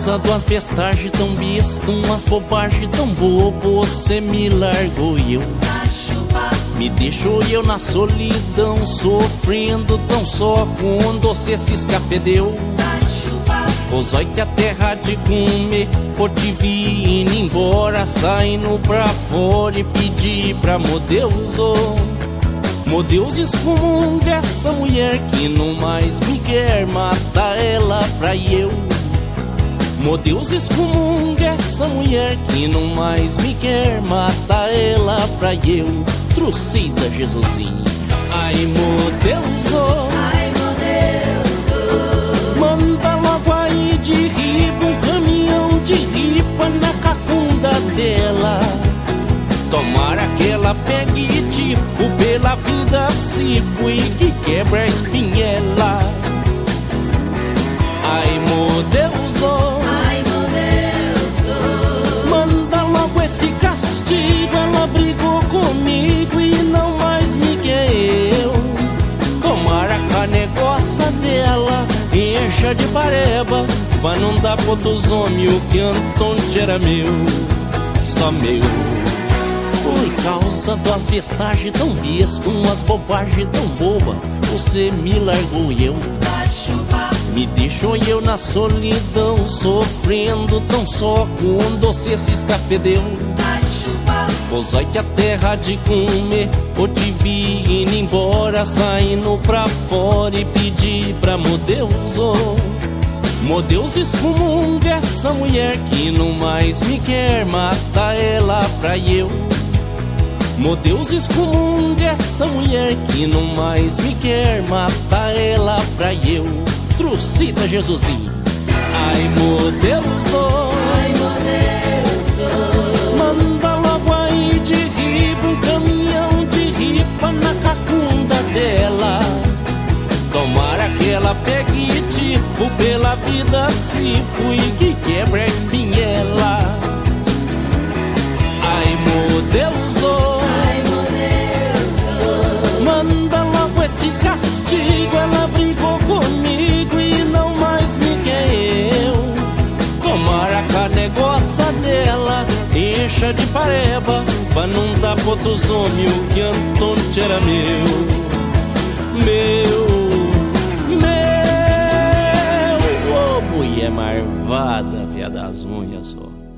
causa duas bestagens tão besta, umas bobagens tão bobo, você me largou e eu me deixou eu na solidão, sofrendo tão só quando você se escapedeu. Os oi que a terra de comer, por te vir indo embora, saindo pra fora e pedir pra meu Deus, oh. Meu Deus, excomunga essa mulher que não mais me quer, mata ela pra eu. Meu Deus, excomunga essa mulher que não mais me quer, mata ela pra eu. Trucida Jesusinho, ai meu Deus, oh. Ai meu Deus, oh. Manda logo aí de riba um caminhão de ripa na cacunda dela. Tomara que ela pegue tifo pela vida se fui que a negócio dela encha de pareba, pra não dar pro dos homens o que Antônio era meu, só meu. Por causa das bestagens tão bestas, umas bobagens tão boba, você me largou e eu me deixou eu na solidão, sofrendo tão só quando você se escapedeu. Ai que a terra de comer, ou te vi indo embora, saindo pra fora e pedir pra meu Deus, oh. Meu Deus, excomunga essa mulher que não mais me quer, mata ela pra eu. Meu Deus, excomunga essa mulher que não mais me quer, mata ela pra eu. Trucida Jesusinho, ai meu Deus, oh. Pegue tifo pela vida se fui que quebra a espinhela. Ai meu Deus, oh, ai meu Deus, oh. manda logo esse castigo. Ela brigou comigo e não mais me quer eu. Tomara que a negócio dela encha de pareba Pra não dar pro outros homens o que Antônio era meu Meu, marvada, via das unhas só